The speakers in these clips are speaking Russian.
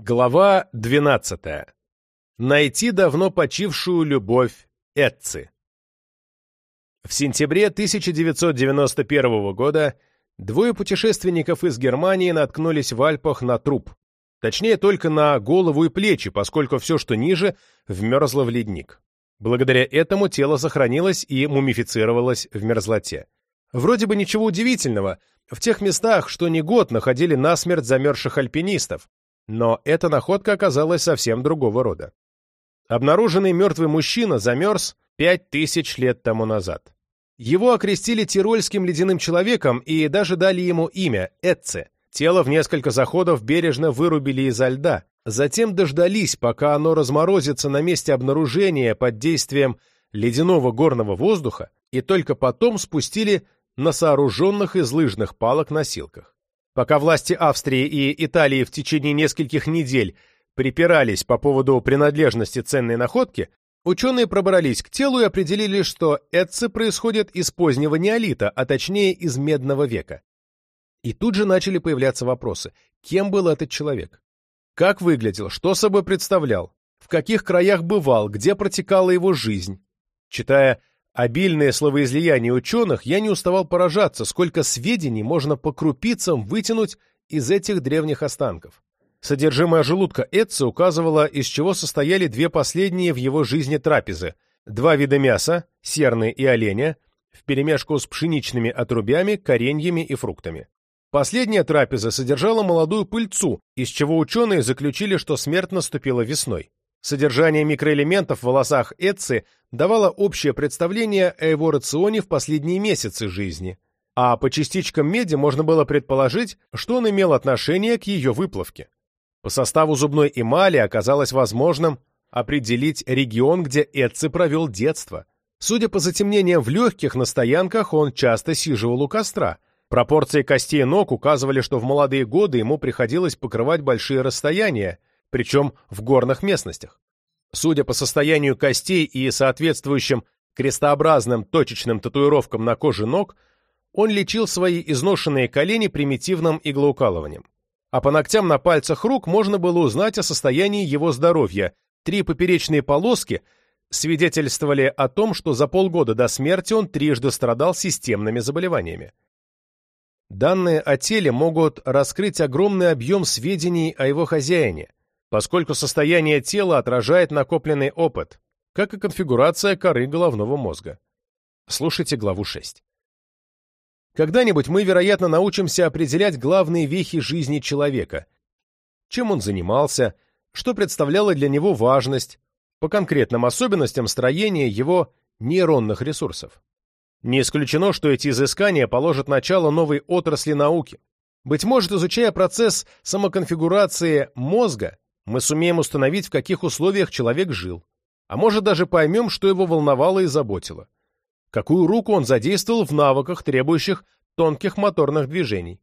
Глава 12. Найти давно почившую любовь Эцци. В сентябре 1991 года двое путешественников из Германии наткнулись в Альпах на труп. Точнее, только на голову и плечи, поскольку все, что ниже, вмерзло в ледник. Благодаря этому тело сохранилось и мумифицировалось в мерзлоте. Вроде бы ничего удивительного, в тех местах, что не год находили насмерть замерзших альпинистов, но эта находка оказалась совсем другого рода. Обнаруженный мертвый мужчина замерз пять тысяч лет тому назад. Его окрестили тирольским ледяным человеком и даже дали ему имя – Эцце. Тело в несколько заходов бережно вырубили изо льда, затем дождались, пока оно разморозится на месте обнаружения под действием ледяного горного воздуха, и только потом спустили на сооруженных из лыжных палок носилках. Пока власти Австрии и Италии в течение нескольких недель припирались по поводу принадлежности ценной находки, ученые пробрались к телу и определили, что Эцци происходит из позднего неолита, а точнее из медного века. И тут же начали появляться вопросы. Кем был этот человек? Как выглядел? Что собой представлял? В каких краях бывал? Где протекала его жизнь? Читая Обильное словоизлияние ученых, я не уставал поражаться, сколько сведений можно по крупицам вытянуть из этих древних останков. Содержимое желудка Эдса указывало, из чего состояли две последние в его жизни трапезы. Два вида мяса, серны и оленя, вперемешку с пшеничными отрубями, кореньями и фруктами. Последняя трапеза содержала молодую пыльцу, из чего ученые заключили, что смерть наступила весной. Содержание микроэлементов в волосах Эцци давало общее представление о его рационе в последние месяцы жизни, а по частичкам меди можно было предположить, что он имел отношение к ее выплавке. По составу зубной эмали оказалось возможным определить регион, где Эцци провел детство. Судя по затемнениям в легких на стоянках, он часто сиживал у костра. Пропорции костей ног указывали, что в молодые годы ему приходилось покрывать большие расстояния, причем в горных местностях. Судя по состоянию костей и соответствующим крестообразным точечным татуировкам на коже ног, он лечил свои изношенные колени примитивным иглоукалыванием. А по ногтям на пальцах рук можно было узнать о состоянии его здоровья. Три поперечные полоски свидетельствовали о том, что за полгода до смерти он трижды страдал системными заболеваниями. Данные о теле могут раскрыть огромный объем сведений о его хозяине, поскольку состояние тела отражает накопленный опыт, как и конфигурация коры головного мозга. Слушайте главу 6. Когда-нибудь мы, вероятно, научимся определять главные вехи жизни человека. Чем он занимался, что представляло для него важность, по конкретным особенностям строения его нейронных ресурсов. Не исключено, что эти изыскания положат начало новой отрасли науки. Быть может, изучая процесс самоконфигурации мозга, мы сумеем установить, в каких условиях человек жил, а может даже поймем, что его волновало и заботило. Какую руку он задействовал в навыках, требующих тонких моторных движений.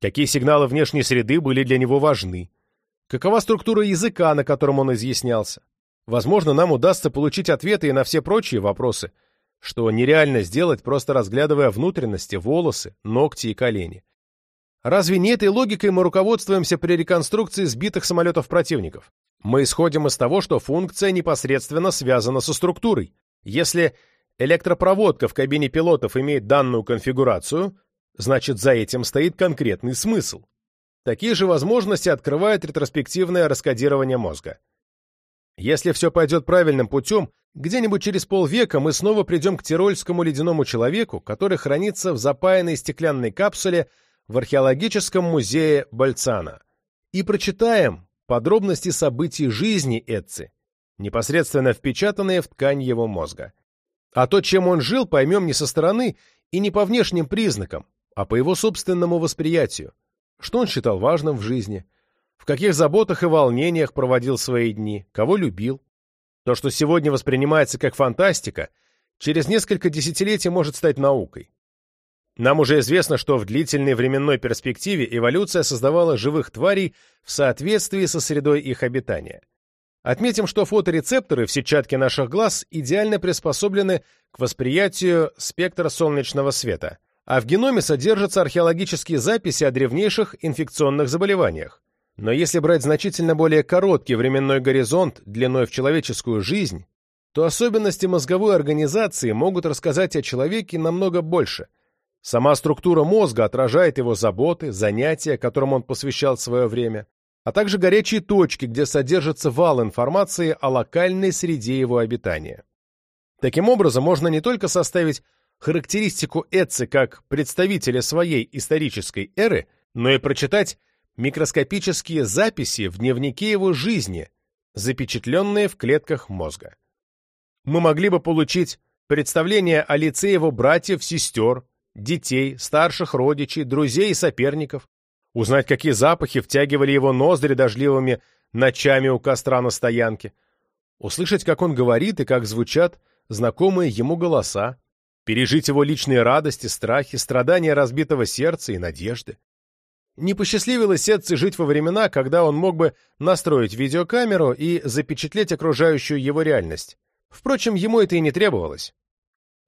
Какие сигналы внешней среды были для него важны. Какова структура языка, на котором он изъяснялся. Возможно, нам удастся получить ответы и на все прочие вопросы, что нереально сделать, просто разглядывая внутренности, волосы, ногти и колени. Разве не этой логикой мы руководствуемся при реконструкции сбитых самолетов противников? Мы исходим из того, что функция непосредственно связана со структурой. Если электропроводка в кабине пилотов имеет данную конфигурацию, значит за этим стоит конкретный смысл. Такие же возможности открывает ретроспективное раскодирование мозга. Если все пойдет правильным путем, где-нибудь через полвека мы снова придем к тирольскому ледяному человеку, который хранится в запаянной стеклянной капсуле в археологическом музее Бальцана и прочитаем подробности событий жизни Эцци, непосредственно впечатанные в ткань его мозга. А то, чем он жил, поймем не со стороны и не по внешним признакам, а по его собственному восприятию. Что он считал важным в жизни, в каких заботах и волнениях проводил свои дни, кого любил. То, что сегодня воспринимается как фантастика, через несколько десятилетий может стать наукой. Нам уже известно, что в длительной временной перспективе эволюция создавала живых тварей в соответствии со средой их обитания. Отметим, что фоторецепторы в сетчатке наших глаз идеально приспособлены к восприятию спектра солнечного света, а в геноме содержатся археологические записи о древнейших инфекционных заболеваниях. Но если брать значительно более короткий временной горизонт длиной в человеческую жизнь, то особенности мозговой организации могут рассказать о человеке намного больше. Сама структура мозга отражает его заботы, занятия, которым он посвящал свое время, а также горячие точки, где содержится вал информации о локальной среде его обитания. Таким образом, можно не только составить характеристику Эцци как представителя своей исторической эры, но и прочитать микроскопические записи в дневнике его жизни, запечатленные в клетках мозга. Мы могли бы получить представление о лице его братьев, сестер, детей, старших родичей, друзей и соперников, узнать, какие запахи втягивали его ноздри дождливыми ночами у костра на стоянке, услышать, как он говорит и как звучат знакомые ему голоса, пережить его личные радости, страхи, страдания разбитого сердца и надежды. Не посчастливилось Сетце жить во времена, когда он мог бы настроить видеокамеру и запечатлеть окружающую его реальность. Впрочем, ему это и не требовалось.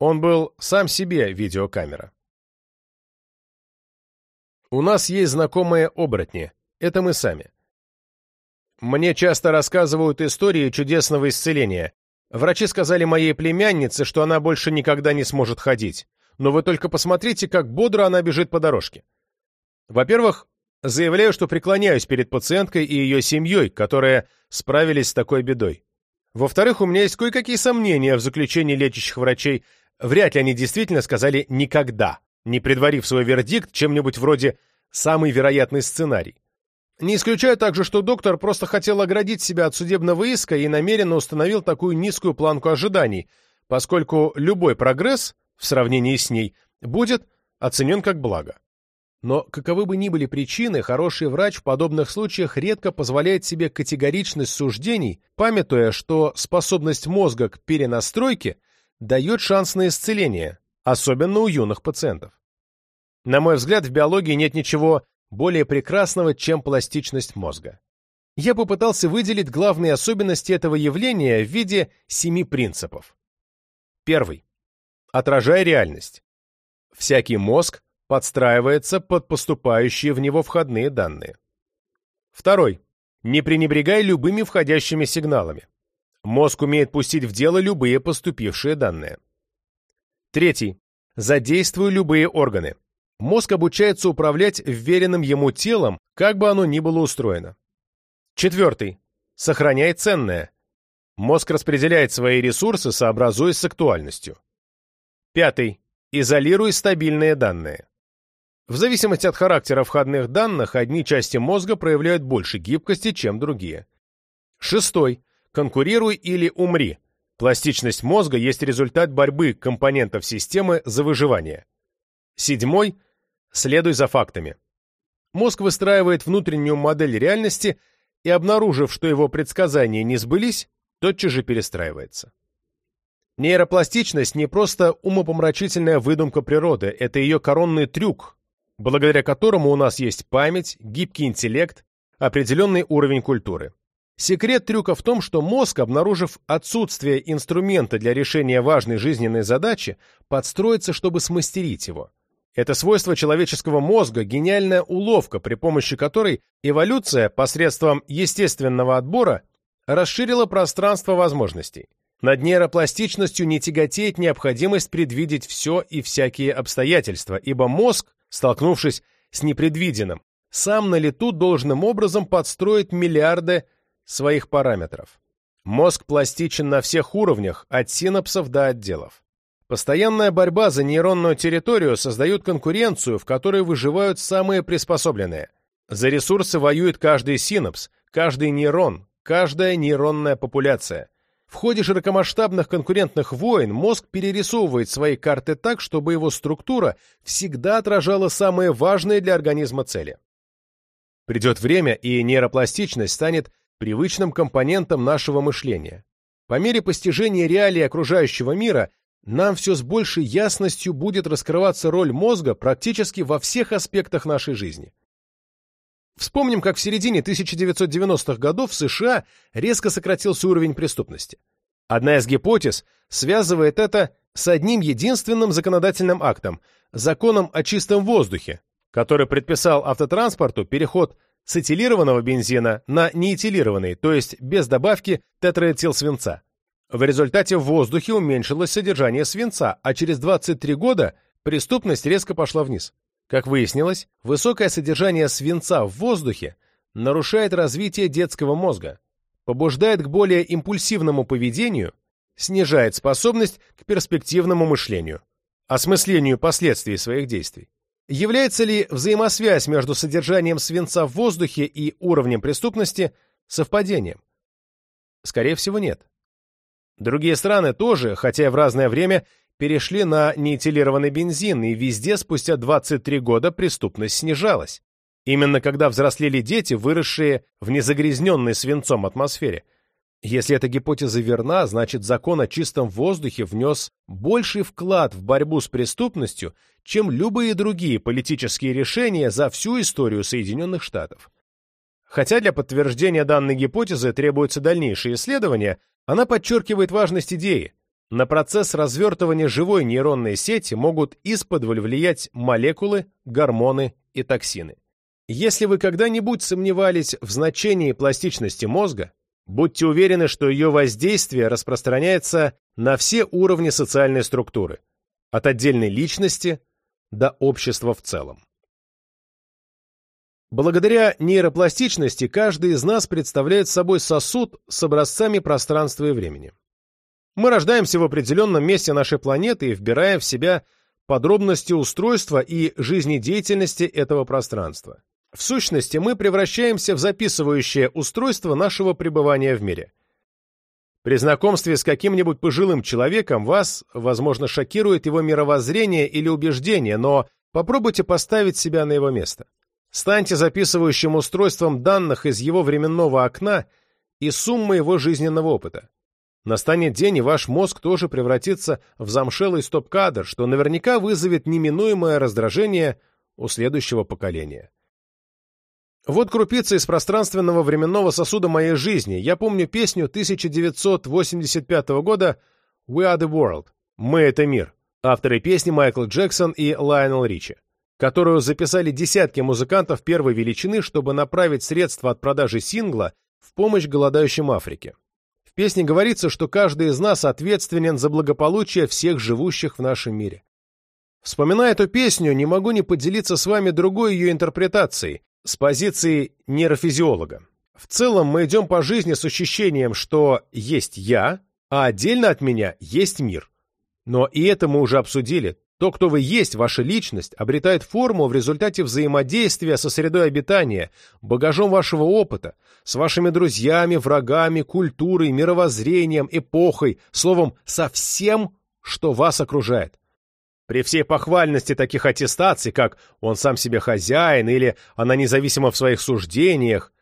Он был сам себе видеокамера. У нас есть знакомые оборотни. Это мы сами. Мне часто рассказывают истории чудесного исцеления. Врачи сказали моей племяннице, что она больше никогда не сможет ходить. Но вы только посмотрите, как бодро она бежит по дорожке. Во-первых, заявляю, что преклоняюсь перед пациенткой и ее семьей, которые справились с такой бедой. Во-вторых, у меня есть кое-какие сомнения в заключении лечащих врачей. Вряд ли они действительно сказали «никогда», не предварив свой вердикт чем-нибудь вроде «самый вероятный сценарий». Не исключаю также, что доктор просто хотел оградить себя от судебного иска и намеренно установил такую низкую планку ожиданий, поскольку любой прогресс, в сравнении с ней, будет оценен как благо. Но каковы бы ни были причины, хороший врач в подобных случаях редко позволяет себе категоричность суждений, памятуя, что способность мозга к перенастройке дает шанс на исцеление, особенно у юных пациентов. На мой взгляд, в биологии нет ничего более прекрасного, чем пластичность мозга. Я попытался выделить главные особенности этого явления в виде семи принципов. Первый. Отражай реальность. Всякий мозг подстраивается под поступающие в него входные данные. Второй. Не пренебрегай любыми входящими сигналами. Мозг умеет пустить в дело любые поступившие данные. Третий. Задействуй любые органы. Мозг обучается управлять вверенным ему телом, как бы оно ни было устроено. Четвертый. Сохраняй ценное. Мозг распределяет свои ресурсы, сообразуясь с актуальностью. Пятый. Изолируй стабильные данные. В зависимости от характера входных данных, одни части мозга проявляют больше гибкости, чем другие. Шестой. Конкурируй или умри. Пластичность мозга есть результат борьбы компонентов системы за выживание. Седьмой. Следуй за фактами. Мозг выстраивает внутреннюю модель реальности и, обнаружив, что его предсказания не сбылись, тотчас же перестраивается. Нейропластичность не просто умопомрачительная выдумка природы, это ее коронный трюк, благодаря которому у нас есть память, гибкий интеллект, определенный уровень культуры. Секрет трюка в том, что мозг, обнаружив отсутствие инструмента для решения важной жизненной задачи, подстроится, чтобы смастерить его. Это свойство человеческого мозга – гениальная уловка, при помощи которой эволюция посредством естественного отбора расширила пространство возможностей. Над нейропластичностью не тяготеет необходимость предвидеть все и всякие обстоятельства, ибо мозг столкнувшись с непредвиденным, сам на лету должным образом подстроит миллиарды своих параметров. Мозг пластичен на всех уровнях, от синапсов до отделов. Постоянная борьба за нейронную территорию создает конкуренцию, в которой выживают самые приспособленные. За ресурсы воюет каждый синапс, каждый нейрон, каждая нейронная популяция – в ходе широкомасштабных конкурентных войн мозг перерисовывает свои карты так, чтобы его структура всегда отражала самые важные для организма цели. Придет время, и нейропластичность станет привычным компонентом нашего мышления. По мере постижения реалий окружающего мира нам все с большей ясностью будет раскрываться роль мозга практически во всех аспектах нашей жизни. Вспомним, как в середине 1990-х годов в США резко сократился уровень преступности. Одна из гипотез связывает это с одним единственным законодательным актом – законом о чистом воздухе, который предписал автотранспорту переход с этилированного бензина на неэтилированный, то есть без добавки тетраэтилсвинца. В результате в воздухе уменьшилось содержание свинца, а через 23 года преступность резко пошла вниз. Как выяснилось, высокое содержание свинца в воздухе нарушает развитие детского мозга, побуждает к более импульсивному поведению, снижает способность к перспективному мышлению, осмыслению последствий своих действий. Является ли взаимосвязь между содержанием свинца в воздухе и уровнем преступности совпадением? Скорее всего, нет. Другие страны тоже, хотя и в разное время, перешли на неэтилированный бензин, и везде спустя 23 года преступность снижалась. Именно когда взрослели дети, выросшие в незагрязненной свинцом атмосфере. Если эта гипотеза верна, значит закон о чистом воздухе внес больший вклад в борьбу с преступностью, чем любые другие политические решения за всю историю Соединенных Штатов. Хотя для подтверждения данной гипотезы требуются дальнейшие исследования, она подчеркивает важность идеи. На процесс развертывания живой нейронной сети могут исподволь влиять молекулы, гормоны и токсины. Если вы когда-нибудь сомневались в значении пластичности мозга, будьте уверены, что ее воздействие распространяется на все уровни социальной структуры, от отдельной личности до общества в целом. Благодаря нейропластичности каждый из нас представляет собой сосуд с образцами пространства и времени. Мы рождаемся в определенном месте нашей планеты и вбираем в себя подробности устройства и жизнедеятельности этого пространства. В сущности, мы превращаемся в записывающее устройство нашего пребывания в мире. При знакомстве с каким-нибудь пожилым человеком вас, возможно, шокирует его мировоззрение или убеждение, но попробуйте поставить себя на его место. Станьте записывающим устройством данных из его временного окна и суммы его жизненного опыта. Настанет день, и ваш мозг тоже превратится в замшелый стоп-кадр, что наверняка вызовет неминуемое раздражение у следующего поколения. Вот крупица из пространственного временного сосуда моей жизни. Я помню песню 1985 года «We are the world» — «Мы — это мир», авторы песни Майкл Джексон и Лайонел Ричи, которую записали десятки музыкантов первой величины, чтобы направить средства от продажи сингла в помощь голодающим Африке. В песне говорится, что каждый из нас ответственен за благополучие всех живущих в нашем мире. Вспоминая эту песню, не могу не поделиться с вами другой ее интерпретацией, с позиции нейрофизиолога. В целом мы идем по жизни с ощущением, что есть я, а отдельно от меня есть мир. Но и это мы уже обсудили. То, кто вы есть, ваша личность, обретает форму в результате взаимодействия со средой обитания, багажом вашего опыта, с вашими друзьями, врагами, культурой, мировоззрением, эпохой, словом, со всем, что вас окружает. При всей похвальности таких аттестаций, как «он сам себе хозяин» или «она независима в своих суждениях»,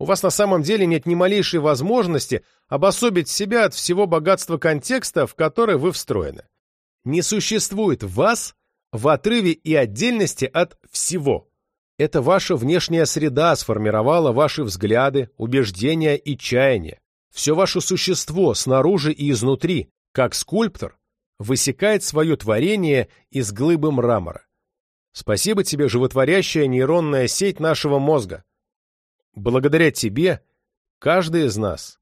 у вас на самом деле нет ни малейшей возможности обособить себя от всего богатства контекста, в который вы встроены. Не существует вас в отрыве и отдельности от всего. Это ваша внешняя среда сформировала ваши взгляды, убеждения и чаяния. Все ваше существо снаружи и изнутри, как скульптор, высекает свое творение из глыбы мрамора. Спасибо тебе, животворящая нейронная сеть нашего мозга. Благодаря тебе каждый из нас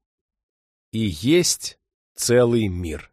и есть целый мир.